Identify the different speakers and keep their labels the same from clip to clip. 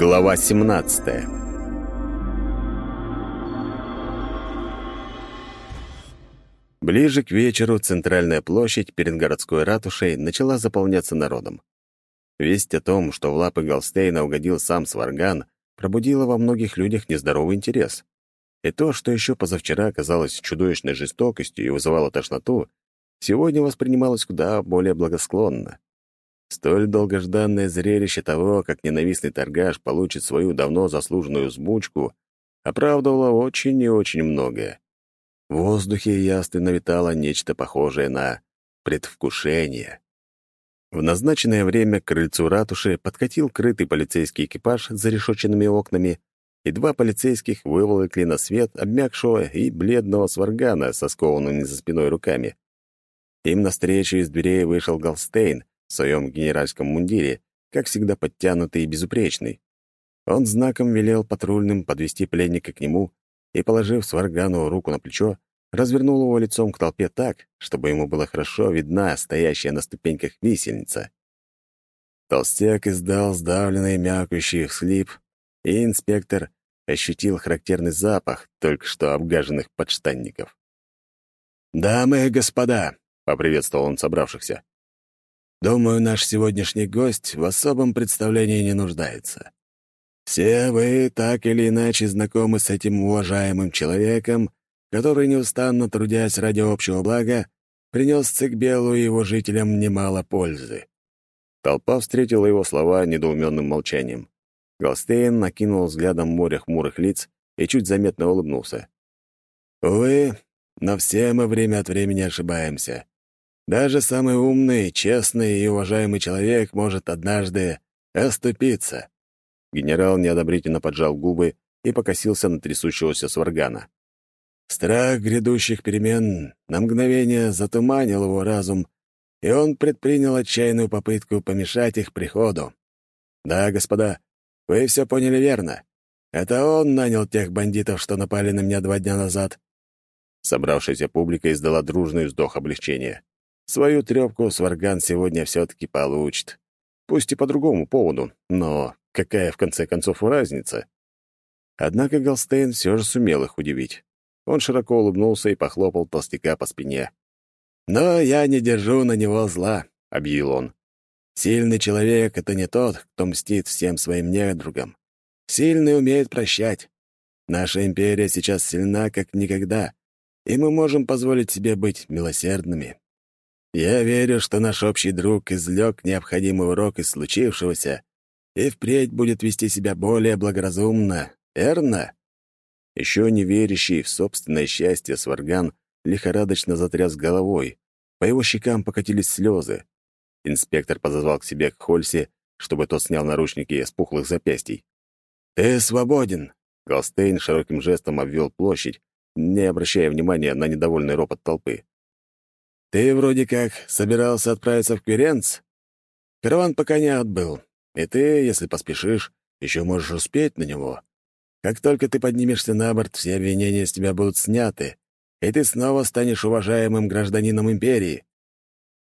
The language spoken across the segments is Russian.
Speaker 1: Глава 17 Ближе к вечеру центральная площадь перед городской ратушей начала заполняться народом. Весть о том, что в лапы Голстейна угодил сам Сварган, пробудила во многих людях нездоровый интерес. И то, что еще позавчера казалось чудовищной жестокостью и вызывало тошноту, сегодня воспринималось куда более благосклонно. Столь долгожданное зрелище того, как ненавистный торгаш получит свою давно заслуженную взбучку, оправдывало очень и очень многое. В воздухе явственно витало нечто похожее на предвкушение. В назначенное время к крыльцу ратуши подкатил крытый полицейский экипаж с зарешоченными окнами, и два полицейских выволокли на свет обмякшего и бледного сваргана со скованными за спиной руками. Им навстречу из дверей вышел Голстейн, в своем генеральском мундире, как всегда подтянутый и безупречный. Он знаком велел патрульным подвести пленника к нему и, положив Сваргану руку на плечо, развернул его лицом к толпе так, чтобы ему было хорошо видна стоящая на ступеньках висельница. Толстяк издал сдавленный мякающий всхлип, и инспектор ощутил характерный запах только что обгаженных подштанников. «Дамы и господа!» — поприветствовал он собравшихся. Думаю, наш сегодняшний гость в особом представлении не нуждается. Все вы так или иначе знакомы с этим уважаемым человеком, который, неустанно трудясь ради общего блага, принес Цикбелу и его жителям немало пользы. Толпа встретила его слова недоуменным молчанием. Голстейн накинул взглядом море хмурых лиц и чуть заметно улыбнулся. «Увы, но все мы время от времени ошибаемся. Даже самый умный, честный и уважаемый человек может однажды оступиться. Генерал неодобрительно поджал губы и покосился на трясущегося сваргана. Страх грядущих перемен на мгновение затуманил его разум, и он предпринял отчаянную попытку помешать их приходу. Да, господа, вы все поняли верно. Это он нанял тех бандитов, что напали на меня два дня назад. Собравшаяся публика издала дружный вздох облегчения. Свою трёпку Сварган сегодня все-таки получит. Пусть и по другому поводу, но какая в конце концов разница? Однако Голстейн все же сумел их удивить. Он широко улыбнулся и похлопал толстяка по спине. «Но я не держу на него зла», — объявил он. «Сильный человек — это не тот, кто мстит всем своим недругам. Сильный умеет прощать. Наша империя сейчас сильна, как никогда, и мы можем позволить себе быть милосердными. Я верю, что наш общий друг извлек необходимый урок из случившегося и впредь будет вести себя более благоразумно, верно?» Еще не верящий в собственное счастье Сварган лихорадочно затряс головой. По его щекам покатились слезы. Инспектор подозвал к себе к Хольсе, чтобы тот снял наручники с пухлых запястий. «Ты свободен!» Голстейн широким жестом обвел площадь, не обращая внимания на недовольный ропот толпы. Ты вроде как собирался отправиться в Кверенц? Караван пока не отбыл, и ты, если поспешишь, еще можешь успеть на него. Как только ты поднимешься на борт, все обвинения с тебя будут сняты, и ты снова станешь уважаемым гражданином империи».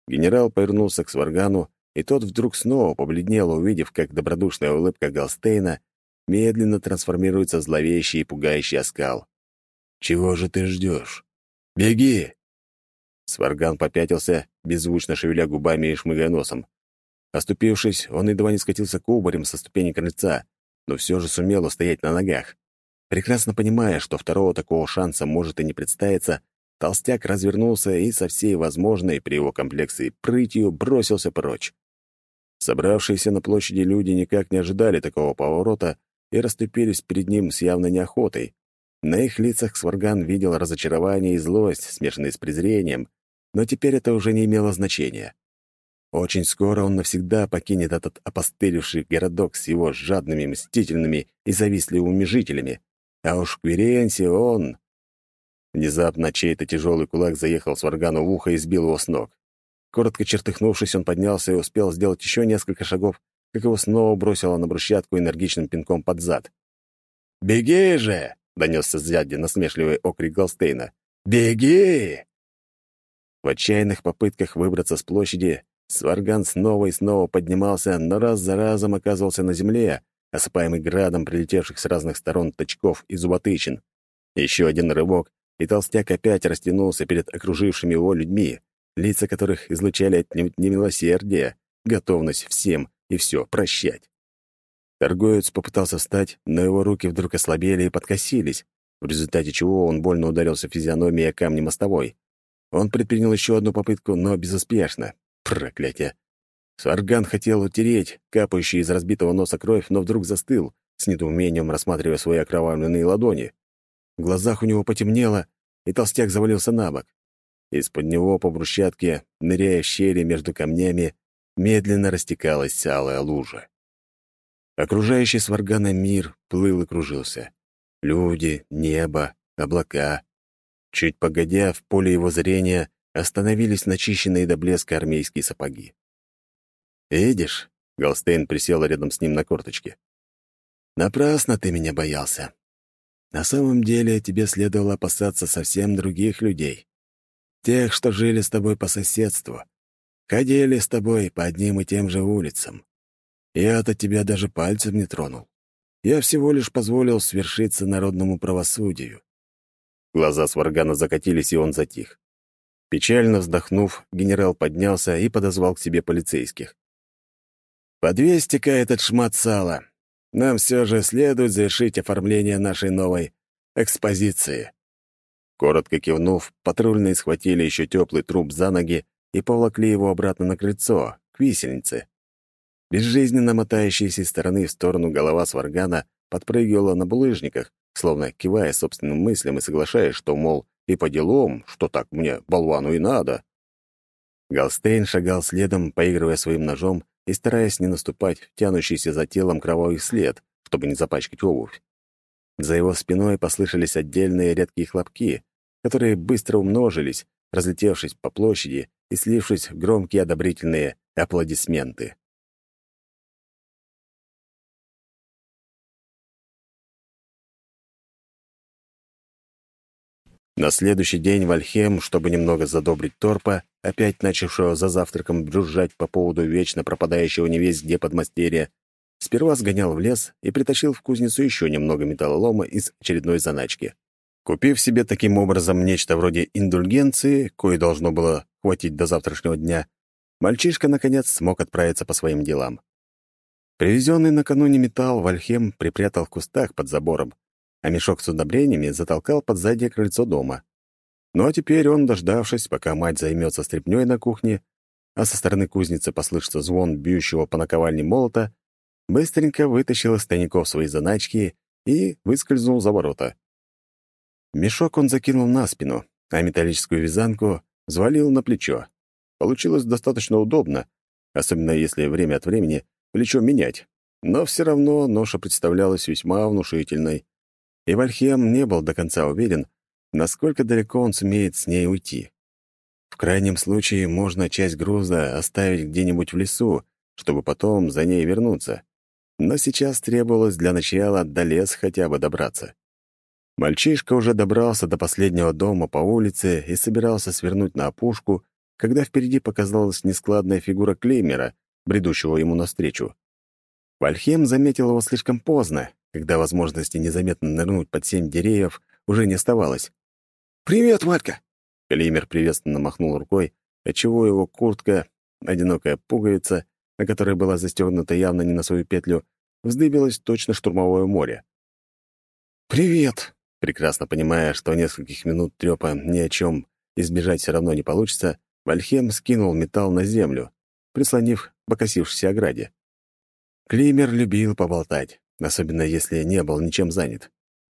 Speaker 1: Генерал повернулся к Сваргану, и тот вдруг снова побледнел, увидев, как добродушная улыбка Галстейна медленно трансформируется в зловещий и пугающий оскал. «Чего же ты ждешь? Беги!» Сварган попятился, беззвучно шевеля губами и шмыгая носом. Оступившись, он едва не скатился кубарем со ступени крыльца, но все же сумел устоять на ногах. Прекрасно понимая, что второго такого шанса может и не представиться, толстяк развернулся и со всей возможной при его комплекции прытью бросился прочь. Собравшиеся на площади люди никак не ожидали такого поворота и расступились перед ним с явной неохотой. На их лицах Сварган видел разочарование и злость, смешанные с презрением, но теперь это уже не имело значения. Очень скоро он навсегда покинет этот опостылевший городок с его жадными, мстительными и завистливыми жителями. А уж в Кверенсе он... Внезапно чей-то тяжелый кулак заехал с Варгану в ухо и сбил его с ног. Коротко чертыхнувшись, он поднялся и успел сделать еще несколько шагов, как его снова бросило на брусчатку энергичным пинком под зад. «Беги же!» — донесся сзади насмешливый окрик Голстейна. «Беги!» В отчаянных попытках выбраться с площади Сварган снова и снова поднимался, но раз за разом оказывался на земле, осыпаемый градом прилетевших с разных сторон точков и зуботычин. Еще один рывок, и толстяк опять растянулся перед окружившими его людьми, лица которых излучали отнюдь не милосердие, готовность всем и все прощать. Торговец попытался встать, но его руки вдруг ослабели и подкосились, в результате чего он больно ударился физиономией о камни мостовой. Он предпринял еще одну попытку, но безуспешно. Проклятие! Сварган хотел утереть капающий из разбитого носа кровь, но вдруг застыл, с недоумением рассматривая свои окровавленные ладони. В глазах у него потемнело, и толстяк завалился на бок. Из-под него по брусчатке, ныряя в щели между камнями, медленно растекалась алая лужа. Окружающий Сваргана мир плыл и кружился. Люди, небо, облака. Чуть погодя, в поле его зрения остановились начищенные до блеска армейские сапоги. «Видишь?» — Голстейн присел рядом с ним на корточке. «Напрасно ты меня боялся. На самом деле тебе следовало опасаться совсем других людей. Тех, что жили с тобой по соседству, ходили с тобой по одним и тем же улицам. Я-то тебя даже пальцем не тронул. Я всего лишь позволил свершиться народному правосудию. Глаза Сваргана закатились, и он затих. Печально вздохнув, генерал поднялся и подозвал к себе полицейских. «Подвесьте-ка этот шмат сала. Нам все же следует завершить оформление нашей новой экспозиции». Коротко кивнув, патрульные схватили еще теплый труп за ноги и поволокли его обратно на крыльцо, к висельнице. Безжизненно мотающаяся из стороны в сторону голова сваргана подпрыгивала на булыжниках, словно кивая собственным мыслям и соглашаясь, что, мол, и по делам, что так мне, болвану, и надо. Галстейн шагал следом, поигрывая своим ножом и стараясь не наступать в тянущийся за телом кровавый след, чтобы не запачкать обувь. За его спиной послышались отдельные редкие хлопки, которые быстро умножились, разлетевшись по площади и слившись в громкие одобрительные аплодисменты. На следующий день Вальхем, чтобы немного задобрить торпа, опять начавшего за завтраком брюзжать по поводу вечно пропадающего невесть где подмастерья, сперва сгонял в лес и притащил в кузницу еще немного металлолома из очередной заначки. Купив себе таким образом нечто вроде индульгенции, кое должно было хватить до завтрашнего дня, мальчишка, наконец, смог отправиться по своим делам. Привезенный накануне металл Вальхем припрятал в кустах под забором, а мешок с удобрениями затолкал под заднее крыльцо дома. Ну а теперь он, дождавшись, пока мать займется стряпнёй на кухне, а со стороны кузницы послышится звон бьющего по наковальне молота, быстренько вытащил из тайников свои заначки и выскользнул за ворота. Мешок он закинул на спину, а металлическую вязанку взвалил на плечо. Получилось достаточно удобно, особенно если время от времени плечо менять. Но все равно ноша представлялась весьма внушительной и Вальхем не был до конца уверен, насколько далеко он сумеет с ней уйти. В крайнем случае можно часть груза оставить где-нибудь в лесу, чтобы потом за ней вернуться. Но сейчас требовалось для начала до лес хотя бы добраться. Мальчишка уже добрался до последнего дома по улице и собирался свернуть на опушку, когда впереди показалась нескладная фигура Клеймера, бредущего ему навстречу. Вальхем заметил его слишком поздно, когда возможности незаметно нырнуть под семь деревьев уже не оставалось. «Привет, Валька!» Клеймер приветственно махнул рукой, отчего его куртка, одинокая пуговица, на которой была застегнута явно не на свою петлю, вздыбилась точно штурмовое море. «Привет!» Прекрасно понимая, что нескольких минут трёпа ни о чем избежать все равно не получится, Вальхем скинул металл на землю, прислонив покосившейся ограде. Клеймер любил поболтать особенно если не был ничем занят.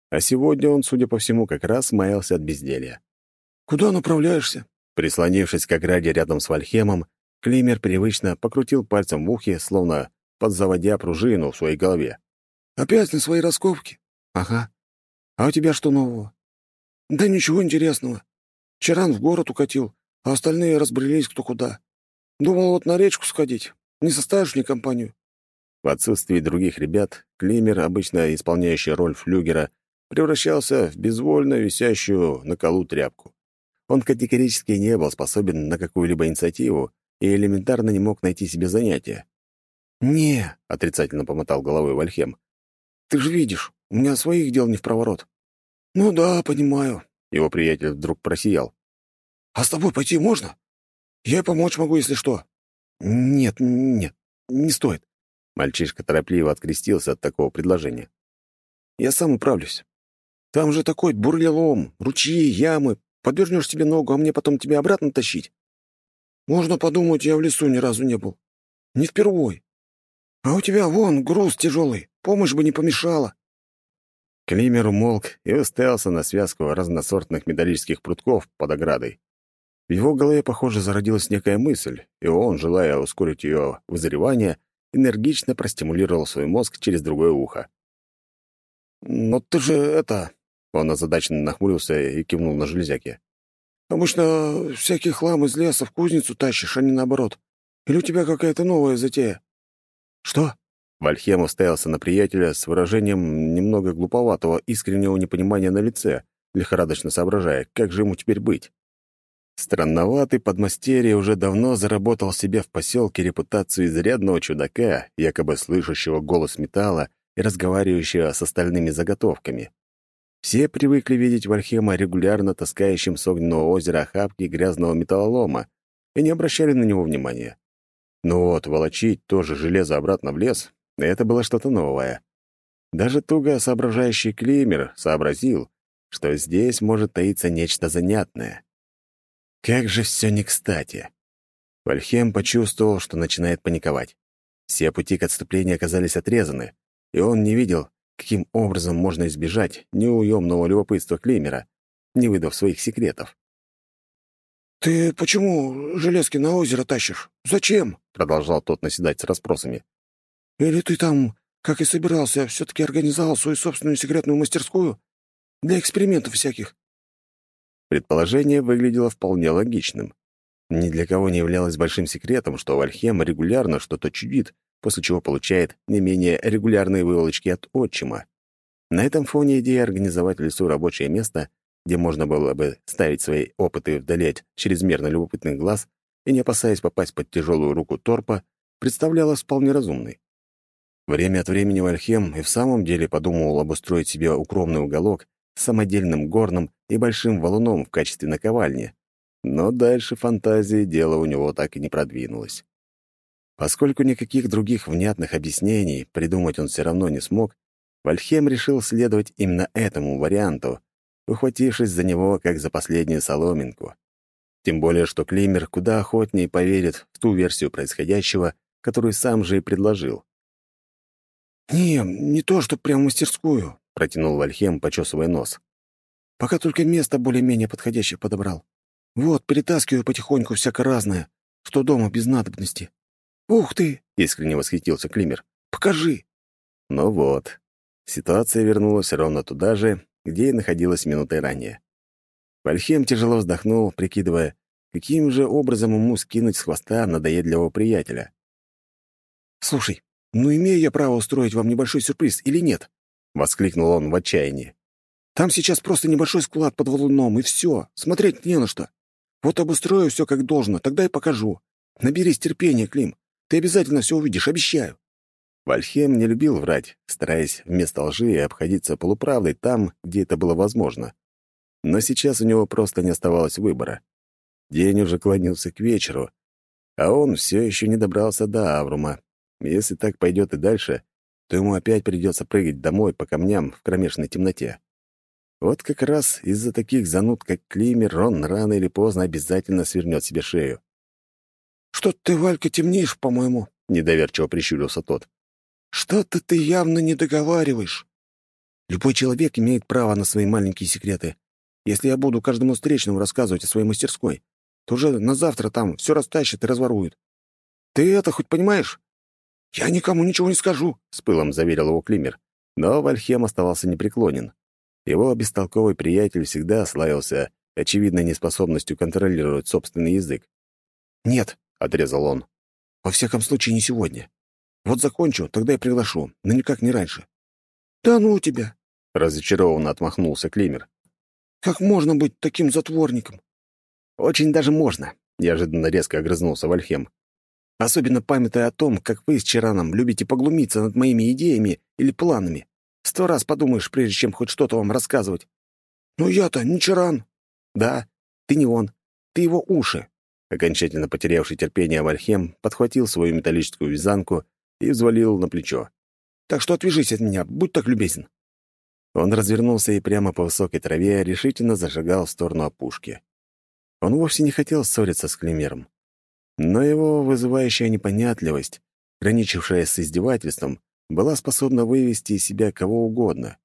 Speaker 1: А сегодня он, судя по всему, как раз маялся от безделья. «Куда направляешься?» Прислонившись к ограде рядом с Вальхемом, Климер привычно покрутил пальцем в ухе, словно подзаводя пружину в своей голове. «Опять на свои раскопки?» «Ага. А у тебя что нового?» «Да ничего интересного. Вчера в город укатил, а остальные разбрелись кто куда. Думал вот на речку сходить. Не составишь мне компанию?» В отсутствии других ребят, Климер, обычно исполняющий роль флюгера, превращался в безвольно висящую на колу тряпку. Он категорически не был способен на какую-либо инициативу и элементарно не мог найти себе занятия.
Speaker 2: «Не», — отрицательно помотал головой Вальхем. «Ты же видишь, у меня своих дел не в проворот». «Ну да, понимаю», — его приятель вдруг просиял. «А с тобой пойти можно? Я помочь могу, если что». «Нет, нет, не стоит». Мальчишка торопливо открестился от такого предложения. «Я сам управлюсь. Там же такой бурлелом, ручьи, ямы. Подвернешь себе ногу, а мне потом тебя обратно тащить. Можно подумать, я в лесу ни разу не был. Не впервой. А у тебя вон груз тяжелый, помощь бы не помешала».
Speaker 1: Климер умолк и уставился на связку разносортных металлических прутков под оградой. В его голове, похоже, зародилась некая мысль, и он, желая ускорить ее вызревание, энергично простимулировал свой мозг через другое ухо.
Speaker 2: «Но ты же это...» — он озадаченно нахмурился и кивнул на железяки. «Обычно всякий хлам из леса в кузницу тащишь, а не наоборот. Или у тебя какая-то новая затея?»
Speaker 1: «Что?» Вальхем уставился на приятеля с выражением немного глуповатого искреннего непонимания на лице, лихорадочно соображая, как же ему теперь быть. Странноватый подмастерье уже давно заработал себе в поселке репутацию изрядного чудака, якобы слышащего голос металла и разговаривающего с остальными заготовками. Все привыкли видеть Вальхема регулярно таскающим с огненного озера охапки грязного металлолома и не обращали на него внимания. Но вот волочить тоже железо обратно в лес — это было что-то новое. Даже туго соображающий Климер сообразил, что здесь может таиться нечто занятное. Как же все не кстати. Вальхем почувствовал, что начинает паниковать. Все пути к отступлению оказались отрезаны, и он не видел, каким образом можно избежать неуемного любопытства Климера, не выдав своих секретов.
Speaker 2: «Ты почему железки на озеро тащишь? Зачем?» — продолжал тот наседать с расспросами. «Или ты там, как и собирался, все-таки организовал свою собственную секретную мастерскую? Для экспериментов всяких?»
Speaker 1: Предположение выглядело вполне логичным. Ни для кого не являлось большим секретом, что Вальхем регулярно что-то чудит, после чего получает не менее регулярные выволочки от отчима. На этом фоне идея организовать в лесу рабочее место где можно было бы ставить свои опыты вдали от чрезмерно любопытных глаз и не опасаясь попасть под тяжелую руку торпа, представлялась вполне разумной. Время от времени Вальхем и в самом деле подумывал обустроить себе укромный уголок самодельным горном и большим валуном в качестве наковальни, но дальше фантазии дело у него так и не продвинулось. Поскольку никаких других внятных объяснений придумать он все равно не смог, Вальхем решил следовать именно этому варианту, ухватившись за него, как за последнюю соломинку. Тем более, что Климер куда охотнее поверит в ту версию происходящего, которую сам же и предложил.
Speaker 2: «Не, не то, что прям мастерскую», — протянул Вальхем, почесывая нос. «Пока только место более-менее подходящее подобрал. Вот, перетаскиваю потихоньку всяко разное, что дома без надобности». «Ух ты!» — искренне восхитился Климер. «Покажи!»
Speaker 1: Ну вот, ситуация вернулась ровно туда же, где и находилась минутой ранее. Вальхем тяжело вздохнул, прикидывая, каким же образом ему скинуть с хвоста надоедливого приятеля.
Speaker 2: «Слушай, ну имею я право устроить вам небольшой сюрприз или нет?» — воскликнул он в отчаянии. «Там сейчас просто небольшой склад под валуном, и все, смотреть не на что. Вот обустрою все как должно, тогда и покажу. Наберись терпения, Клим. Ты обязательно все увидишь, обещаю».
Speaker 1: Вальхем не любил врать, стараясь вместо лжи обходиться полуправдой там, где это было возможно. Но сейчас у него просто не оставалось выбора. День уже клонился к вечеру, а он все еще не добрался до Аврума. Если так пойдет и дальше, то ему опять придется прыгать домой по камням в кромешной темноте. Вот как раз из-за таких зануд, как Климер, он рано или поздно обязательно свернет себе шею.
Speaker 2: «Что ты, Валька, темнеешь, по-моему?» — недоверчиво прищурился тот. Что-то ты явно не договариваешь. Любой человек имеет право на свои маленькие секреты. Если я буду каждому встречному рассказывать о своей мастерской, то уже на завтра там все растащат и разворуют. Ты это хоть понимаешь? Я никому ничего не скажу, с пылом заверил его Климер.
Speaker 1: Но Вальхем оставался непреклонен. Его бестолковый приятель всегда славился очевидной неспособностью контролировать собственный язык.
Speaker 2: «Нет», — отрезал он, — «во всяком случае не сегодня. Вот закончу, тогда и приглашу, но никак не раньше». «Да ну тебя!» — разочарованно отмахнулся Климер. «Как можно быть таким затворником?»
Speaker 1: «Очень даже можно», — неожиданно резко огрызнулся Вальхем.
Speaker 2: Особенно памятая о том, как вы с Чараном любите поглумиться над моими идеями или планами. Сто раз подумаешь, прежде чем хоть что-то вам рассказывать. «Но я-то не Чаран». «Да, ты не он. Ты его уши». Окончательно потерявший терпение Вальхем подхватил свою металлическую вязанку и взвалил на плечо. «Так что отвяжись от меня, будь так любезен». Он развернулся и прямо по высокой траве решительно зашагал в сторону опушки. Он вовсе не хотел ссориться с Климером. Но его вызывающая непонятливость, граничившая с издевательством, была способна вывести из себя кого угодно.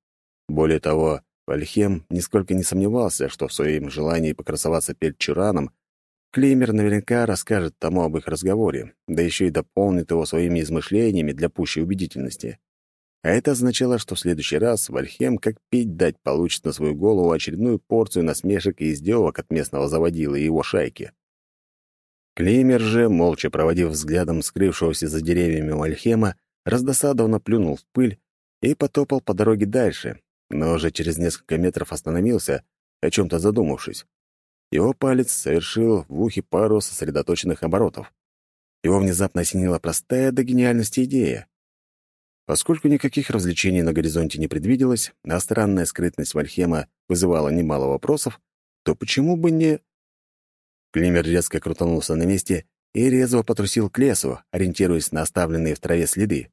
Speaker 2: Более того, Вальхем нисколько не сомневался, что в своем желании покрасоваться перед Чураном Клеймер наверняка расскажет тому об их разговоре, да еще и дополнит его своими измышлениями для пущей убедительности. А это означало, что в следующий раз Вальхем как пить дать получит на свою голову очередную порцию насмешек и издевок от местного заводила и его шайки. Клеймер же, молча проводив взглядом скрывшегося за деревьями Вальхема, раздосадованно плюнул в пыль и потопал по дороге дальше, но уже через несколько метров остановился, о чем-то задумавшись. Его палец совершил в ухе пару сосредоточенных оборотов. Его внезапно осенила простая до гениальности идея. Поскольку никаких развлечений на горизонте не предвиделось, а странная скрытность Вальхема вызывала немало вопросов, то почему бы не... Климер резко крутанулся на месте и резво потрусил к лесу, ориентируясь на оставленные в траве следы.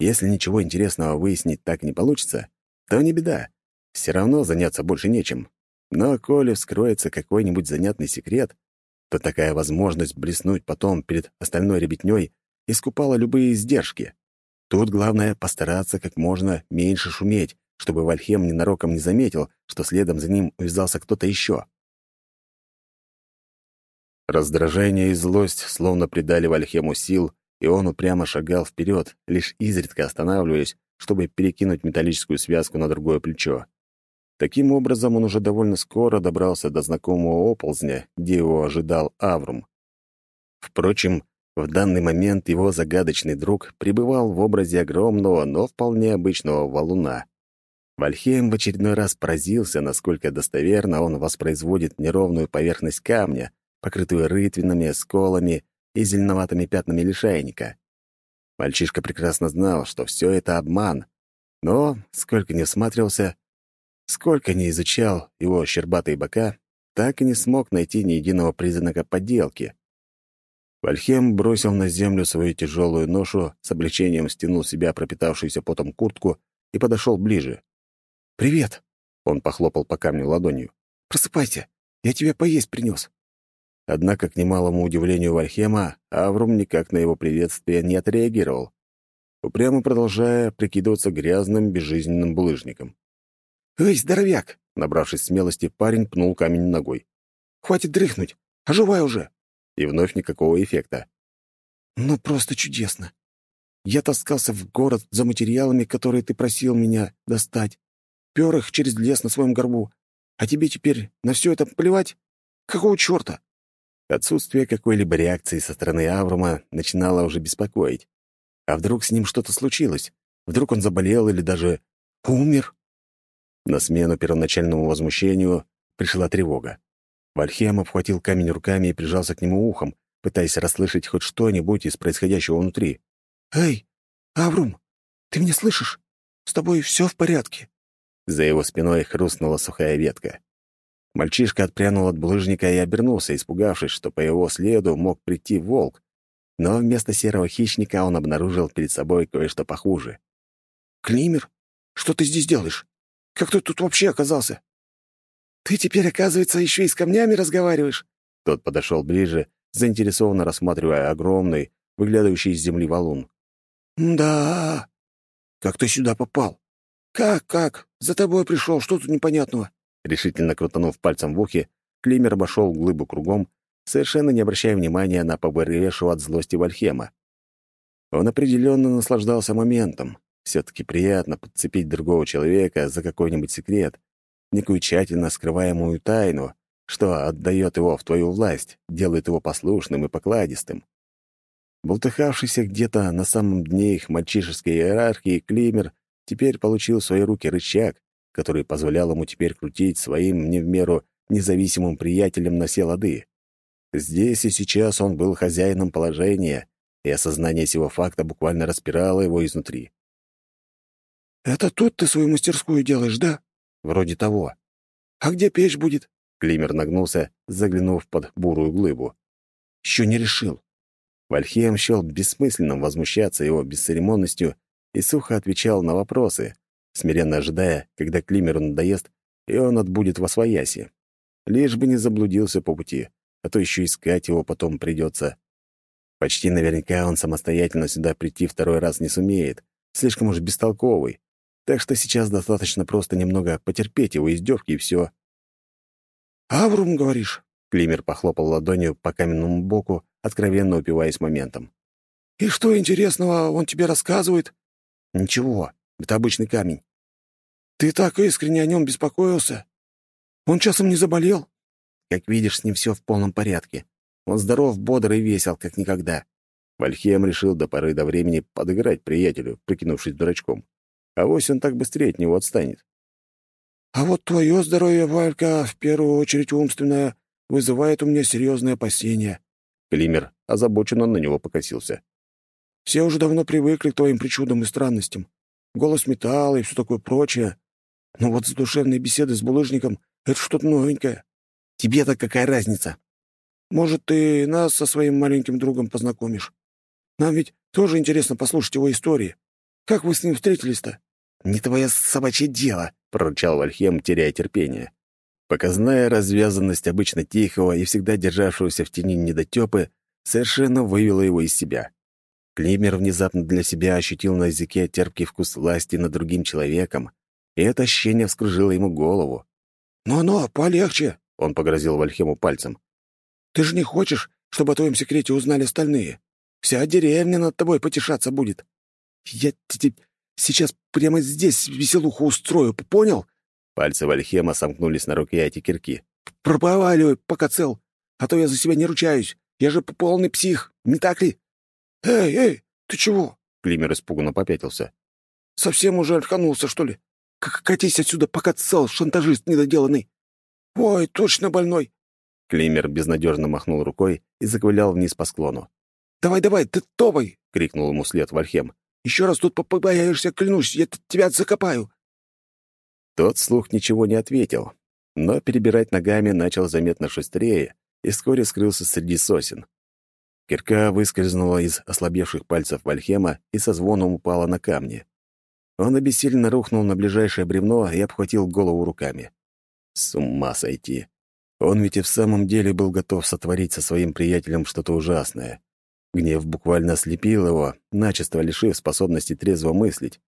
Speaker 2: Если ничего интересного выяснить так не получится, то не беда. Все равно заняться больше нечем. Но коли вскроется какой-нибудь занятный секрет, то такая возможность блеснуть потом перед остальной ребятней искупала любые издержки. Тут главное постараться как можно меньше шуметь, чтобы Вальхем ненароком не заметил, что следом за ним увязался кто-то еще. Раздражение и злость словно придали Вальхему сил, и он упрямо шагал вперед, лишь изредка останавливаясь, чтобы перекинуть металлическую связку на другое плечо. Таким образом, он уже довольно скоро добрался до знакомого оползня, где его ожидал Аврум. Впрочем, в данный момент его загадочный друг пребывал в образе огромного, но вполне обычного валуна. Вальхейм в очередной раз поразился, насколько достоверно он воспроизводит неровную поверхность камня, покрытую рытвинами, сколами и зеленоватыми пятнами лишайника. Мальчишка прекрасно знал, что все это обман, но, сколько не всматривался, сколько не изучал его щербатые бока, так и не смог найти ни единого признака подделки. Вальхем бросил на землю свою тяжелую ношу, с облегчением стянул себя пропитавшуюся потом куртку и подошел ближе. «Привет!» — он похлопал по камню ладонью. «Просыпайся! Я тебе поесть принес!» Однако, к немалому удивлению Вальхема, Аврум никак на его приветствие не отреагировал, упрямо продолжая прикидываться грязным, безжизненным булыжником. «Эй, здоровяк!» — набравшись смелости, парень пнул камень ногой. «Хватит дрыхнуть! Оживай уже!» и вновь никакого эффекта. «Ну, просто чудесно. Я таскался в город за материалами, которые ты просил меня достать. Пёр их через лес на своем горбу. А тебе теперь на все это плевать? Какого чёрта?» Отсутствие какой-либо реакции со стороны Аврума начинало уже беспокоить. А вдруг с ним что-то случилось? Вдруг он заболел или даже умер? На смену первоначальному возмущению пришла тревога. Вальхем обхватил камень руками и прижался к нему ухом, пытаясь расслышать хоть что-нибудь из происходящего внутри. «Эй, Аврум, ты меня слышишь? С тобой все в порядке?» За его спиной хрустнула сухая ветка. Мальчишка отпрянул от булыжника и обернулся, испугавшись, что по его следу мог прийти волк. Но вместо серого хищника он обнаружил перед собой кое-что похуже. «Климер, что ты здесь делаешь? Как ты тут вообще оказался?» «Ты теперь, оказывается, еще и с камнями разговариваешь?» Тот подошел ближе, заинтересованно рассматривая огромный, выглядывающий из земли валун. «Да. Как ты сюда попал? Как, как? За тобой пришел, что тут непонятного?» Решительно крутанув пальцем в ухе, Климер обошел глыбу кругом, совершенно не обращая внимания на побыревшего от злости Вальхема. Он определенно наслаждался моментом. Все-таки приятно подцепить другого человека за какой-нибудь секрет, некую тщательно скрываемую тайну, что отдает его в твою власть, делает его послушным и покладистым. Бултыхавшийся где-то на самом дне их мальчишеской иерархии Климер теперь получил в свои руки рычаг, который позволял ему теперь крутить своим не в меру независимым приятелем на все лады. Здесь и сейчас он был хозяином положения,
Speaker 1: и осознание сего факта буквально распирало его изнутри.
Speaker 2: «Это тут ты свою мастерскую делаешь, да?»
Speaker 1: «Вроде того».
Speaker 2: «А где печь будет?»
Speaker 1: Климер нагнулся, заглянув под бурую глыбу. «Еще не решил». Вальхием счел бессмысленным возмущаться его бесцеремонностью и сухо отвечал на вопросы, смиренно ожидая, когда Климеру надоест, и он отбудет во свояси. Лишь бы не заблудился по пути, а то еще искать его потом придется. Почти наверняка он самостоятельно сюда прийти второй раз не сумеет, слишком уж бестолковый, так что сейчас достаточно просто немного потерпеть его издевки и все.
Speaker 2: «Аврум, говоришь?»
Speaker 1: Климер похлопал ладонью по каменному боку, откровенно упиваясь моментом.
Speaker 2: «И что интересного он тебе рассказывает?»
Speaker 1: «Ничего, это обычный камень».
Speaker 2: «Ты так искренне о нем беспокоился? Он часом не заболел?»
Speaker 1: «Как видишь, с ним все в полном порядке. Он здоров, бодр и весел, как никогда». Вальхем решил до поры до времени подыграть приятелю, прикинувшись дурачком. А вось он так быстрее от него отстанет.
Speaker 2: «А вот твое здоровье, Валька, в первую очередь умственное, вызывает у меня серьезные опасения».
Speaker 1: Климер озабоченно на него покосился.
Speaker 2: «Все уже давно привыкли к твоим причудам и странностям. Голос металла и все такое прочее. Но вот с душевной беседы с булыжником — это что-то новенькое.
Speaker 1: Тебе-то какая разница?»
Speaker 2: «Может, ты нас со своим маленьким другом познакомишь? Нам ведь тоже интересно послушать его истории. Как вы с ним встретились-то?»
Speaker 1: «Не твое собачье дело», — прорычал Вальхем, теряя терпение. Показная развязанность обычно тихого и всегда державшегося в тени недотёпы совершенно вывела его из себя. Климер внезапно для себя ощутил на языке терпкий вкус власти над другим человеком, и это ощущение вскружило ему голову.
Speaker 2: «Но-но, полегче!»
Speaker 1: — он погрозил Вальхему пальцем.
Speaker 2: «Ты же не хочешь, чтобы о твоем секрете узнали остальные? Вся деревня над тобой потешаться будет. Я тебе сейчас прямо здесь веселуху устрою, понял?»
Speaker 1: Пальцы Вальхема сомкнулись на рукояти кирки.
Speaker 2: «Пропаваливай, пока цел, а то я за себя не ручаюсь. Я же полный псих, не так ли?» «Эй, эй, ты чего?»
Speaker 1: Климер испуганно попятился.
Speaker 2: «Совсем уже отханулся, что ли? К Катись отсюда, пока цел, шантажист недоделанный!» «Ой, точно больной!»
Speaker 1: Климер безнадежно махнул рукой и заковылял вниз по склону.
Speaker 2: «Давай, давай, ты топай!»
Speaker 1: — крикнул ему след Вальхем.
Speaker 2: Еще раз тут побояешься, клянусь, я тебя закопаю!»
Speaker 1: Тот слух ничего не ответил, но перебирать ногами начал заметно шустрее и вскоре скрылся среди сосен. Кирка выскользнула из ослабевших пальцев Вальхема и со звоном упала на камни. Он обессиленно рухнул на ближайшее бревно и обхватил голову руками. С ума сойти. Он ведь и в самом деле был готов сотворить со своим приятелем что-то ужасное. Гнев буквально ослепил его, начисто лишив способности трезво мыслить.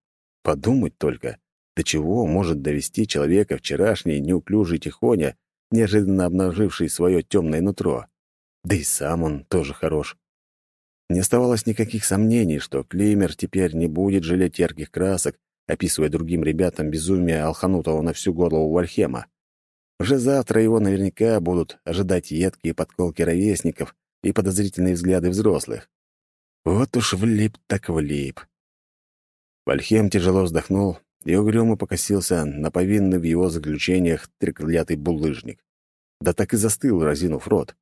Speaker 1: Подумать только, до чего может довести человека вчерашний неуклюжий тихоня, неожиданно обнаживший свое темное нутро. Да и сам он тоже хорош. Не оставалось никаких сомнений, что Клеймер теперь не будет жалеть ярких красок, описывая другим ребятам безумие Алханутова на всю голову Вальхема. Уже завтра его наверняка будут ожидать едкие подколки ровесников, и подозрительные взгляды взрослых. Вот уж влип так влип. Вальхем тяжело вздохнул и угрюмо покосился на повинный в его заключениях треклятый булыжник. Да так и застыл, разинув рот.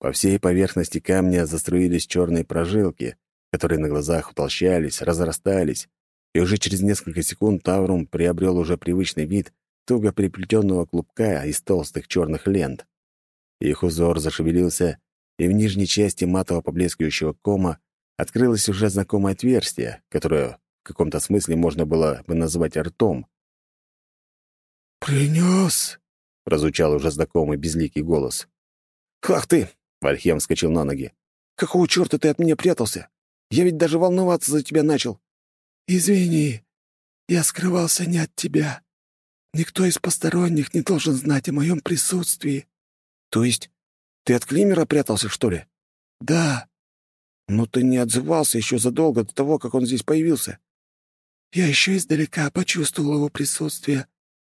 Speaker 1: По всей поверхности камня заструились черные прожилки, которые на глазах утолщались, разрастались, и уже через несколько секунд Таврум приобрел уже привычный вид туго приплетенного клубка из толстых черных лент. Их узор зашевелился и в нижней части матово поблескивающего кома открылось уже знакомое отверстие, которое в каком-то смысле можно было бы назвать ртом.
Speaker 2: «Принес!» — прозвучал уже знакомый безликий голос.
Speaker 1: «Ах ты!» — Вальхем вскочил на ноги.
Speaker 2: «Какого черта ты от меня прятался? Я ведь даже волноваться за тебя начал». «Извини, я скрывался не от тебя. Никто из посторонних не должен знать о моем присутствии».
Speaker 1: «То есть ты от Климера прятался, что ли?»
Speaker 2: «Да».
Speaker 1: «Но ты не отзывался еще задолго до того, как он здесь появился».
Speaker 2: «Я еще издалека почувствовал его присутствие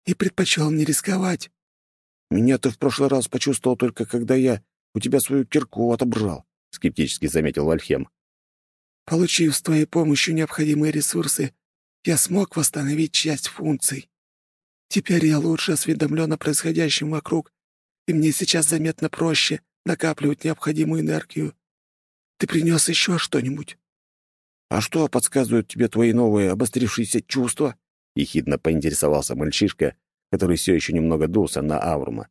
Speaker 2: и предпочел не рисковать».
Speaker 1: «Меня ты в прошлый раз почувствовал только, когда я у тебя свою кирку отобрал», — скептически заметил Вальхем.
Speaker 2: «Получив с твоей помощью необходимые ресурсы, я смог восстановить часть функций. Теперь я лучше осведомлен о происходящем вокруг и мне сейчас заметно проще накапливать необходимую энергию. ты принес еще что-нибудь?» «А что подсказывают тебе твои новые обострившиеся чувства?» — ехидно поинтересовался мальчишка, который все еще немного дулся на Аврума.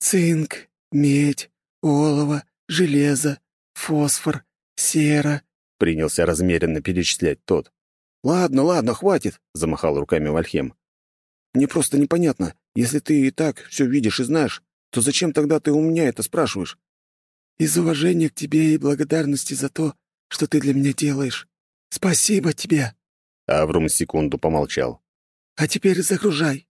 Speaker 3: «Цинк, медь, олово, железо, фосфор, сера», —
Speaker 1: принялся размеренно перечислять тот.
Speaker 2: «Ладно, ладно, хватит», — замахал руками Вальхем. «Мне просто непонятно, если ты и так все видишь и знаешь, то зачем тогда ты у меня это спрашиваешь?»
Speaker 3: «Из уважения к тебе и благодарности за то, что ты для меня делаешь. Спасибо тебе!»
Speaker 1: Аврум секунду помолчал.
Speaker 3: «А теперь загружай».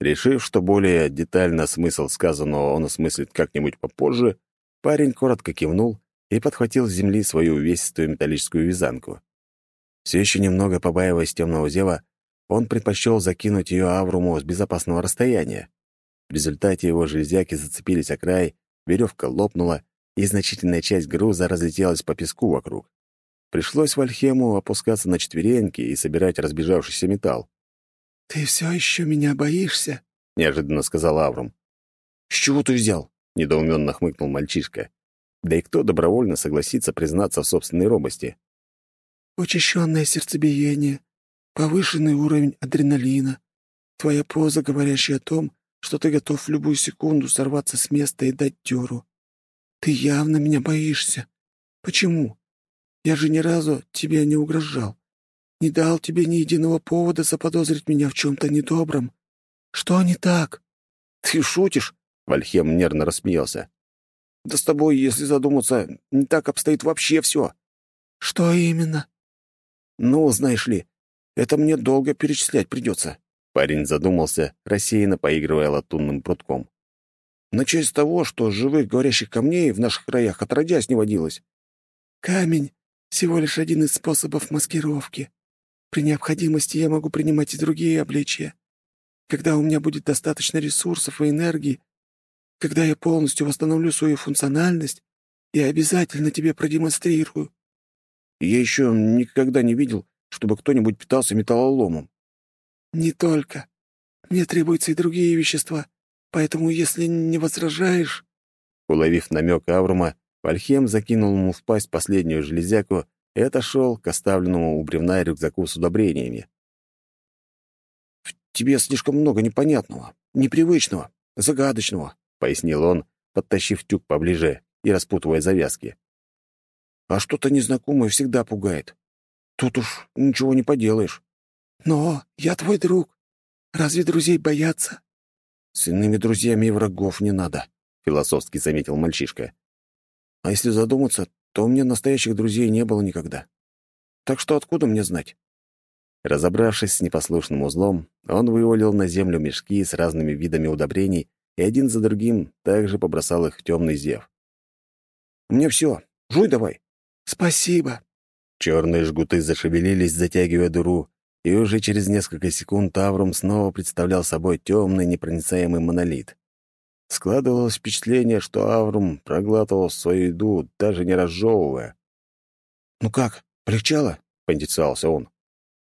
Speaker 1: Решив, что более детально смысл сказанного он осмыслит как-нибудь попозже, парень коротко кивнул и подхватил с земли свою увесистую металлическую вязанку. Все еще немного побаиваясь темного зева, он предпочел закинуть ее Авруму с безопасного расстояния. В результате его железяки зацепились о край, веревка лопнула, и значительная часть груза разлетелась по песку вокруг. Пришлось Вальхему опускаться на четвереньки и собирать разбежавшийся металл.
Speaker 3: «Ты все еще меня боишься?»
Speaker 1: — неожиданно сказал Аврум.
Speaker 2: «С чего ты взял?» — недоуменно хмыкнул мальчишка. Да и кто добровольно согласится признаться в собственной робости?
Speaker 3: «Учащенное сердцебиение, повышенный уровень адреналина, твоя поза, говорящая о том, что ты готов в любую секунду сорваться с места и дать дёру. Ты явно меня боишься. Почему? Я же ни разу тебе не угрожал. Не дал тебе ни единого повода заподозрить меня в чем-то недобром. Что не так?»
Speaker 2: «Ты шутишь?» — Вальхем нервно рассмеялся. «Да с тобой, если задуматься, не так обстоит вообще все.
Speaker 3: «Что именно?»
Speaker 2: «Ну, знаешь ли, это мне долго перечислять придется.
Speaker 1: Парень задумался, рассеянно поигрывая латунным прутком.
Speaker 2: Начать с того, что живых говорящих камней в наших краях отродясь не водилось.
Speaker 3: Камень — всего лишь один из способов маскировки. При необходимости я могу принимать и другие обличия. Когда у меня будет достаточно ресурсов и энергии, когда я полностью восстановлю свою функциональность, я обязательно тебе продемонстрирую.
Speaker 2: Я еще никогда не видел, чтобы кто-нибудь питался металлоломом.
Speaker 3: «Не только. Мне требуются и другие вещества, поэтому, если не возражаешь...»
Speaker 1: Уловив намек Аврума, Вальхем закинул ему в пасть последнюю железяку и отошел к оставленному у бревна рюкзаку с удобрениями.
Speaker 2: «В тебе слишком много непонятного, непривычного, загадочного», — пояснил он, подтащив тюк поближе и распутывая завязки. «А что-то незнакомое всегда пугает. Тут уж ничего не поделаешь».
Speaker 3: Но я твой друг. Разве друзей боятся?
Speaker 2: С иными друзьями и врагов не надо, философски заметил мальчишка. А если задуматься, то у меня настоящих друзей не было никогда. Так что откуда мне знать?
Speaker 1: Разобравшись с непослушным узлом, он вывалил на землю мешки с разными видами удобрений и один за другим также побросал их в темный зев.
Speaker 2: «Мне все. Жуй давай».
Speaker 3: «Спасибо».
Speaker 1: Черные жгуты зашевелились, затягивая дуру, и уже через несколько секунд Таврум снова представлял собой темный непроницаемый монолит. Складывалось впечатление, что Аврум проглатывал свою еду, даже не разжевывая.
Speaker 2: «Ну как, полегчало?» — поинтересовался он.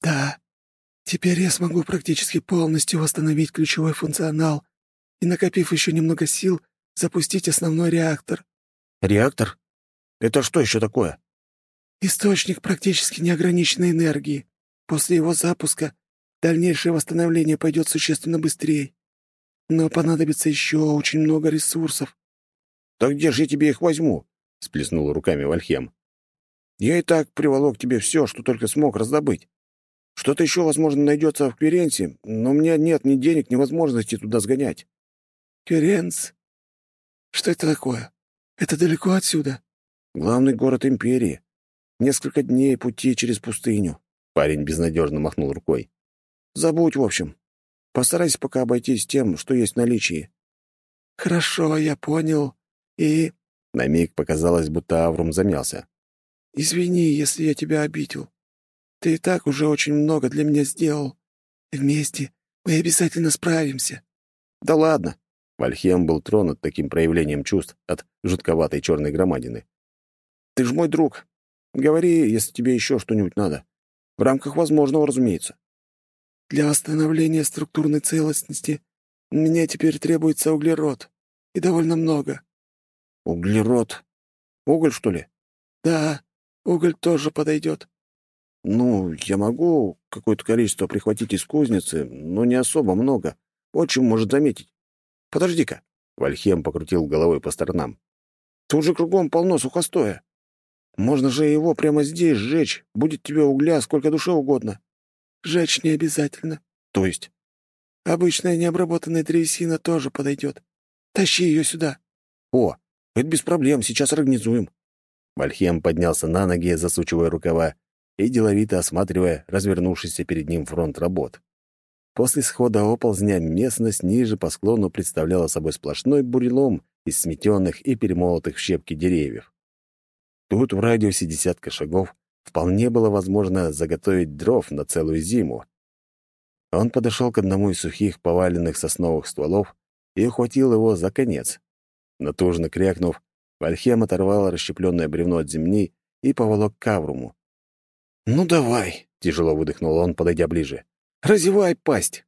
Speaker 3: «Да. Теперь я смогу практически полностью восстановить ключевой функционал и, накопив еще немного сил, запустить основной реактор».
Speaker 2: «Реактор? Это что еще такое?»
Speaker 3: «Источник практически неограниченной энергии. После его запуска дальнейшее восстановление пойдет существенно быстрее. Но понадобится еще очень много ресурсов.
Speaker 2: «Так где же я тебе их возьму?» — сплеснул руками Вальхем. «Я и так приволок тебе все, что только смог раздобыть. Что-то еще, возможно, найдется в Кверенсе, но у меня нет ни денег, ни возможности туда сгонять».
Speaker 3: «Кверенс? Что это такое? Это далеко отсюда?»
Speaker 2: «Главный город Империи. Несколько дней пути через пустыню.
Speaker 1: Парень безнадежно махнул рукой.
Speaker 2: «Забудь, в общем. Постарайся пока обойтись тем, что есть в наличии».
Speaker 3: «Хорошо, я понял. И...»
Speaker 1: На миг показалось, будто Аврум замялся.
Speaker 3: «Извини, если я тебя обидел. Ты и так уже очень много для меня сделал. Вместе мы обязательно справимся».
Speaker 2: «Да ладно».
Speaker 1: Вальхем был тронут таким проявлением чувств от жутковатой черной громадины.
Speaker 2: «Ты же мой друг. Говори, если тебе еще что-нибудь надо. В рамках возможного, разумеется.
Speaker 3: Для восстановления структурной целостности мне теперь требуется углерод. И довольно много.
Speaker 2: Углерод? Уголь, что ли?
Speaker 3: «Да, уголь тоже подойдет».
Speaker 2: «Ну, я могу какое-то количество прихватить из кузницы, но не особо много. Отчим может заметить. Подожди-ка». Вальхем покрутил головой по сторонам. «Тут же кругом полно сухостоя. Можно же его прямо здесь сжечь. Будет тебе угля сколько душе угодно».
Speaker 3: «Жечь не обязательно».
Speaker 2: «То есть?»
Speaker 3: «Обычная необработанная древесина тоже подойдет. Тащи ее сюда».
Speaker 2: «О, это без проблем, сейчас организуем».
Speaker 1: Вальхем поднялся на ноги, засучивая рукава, и деловито осматривая развернувшийся перед ним фронт работ. После схода оползня местность ниже по склону представляла собой сплошной бурелом из сметенных и перемолотых в щепки деревьев. Тут в радиусе десятка шагов вполне было возможно заготовить дров на целую зиму. Он подошел к одному из сухих поваленных сосновых стволов и ухватил его за конец. Натужно крякнув, Вальхем оторвал расщепленное бревно от земли и поволок к Авруму.
Speaker 2: «Ну давай», — тяжело выдохнул он, подойдя ближе. «Разевай пасть!»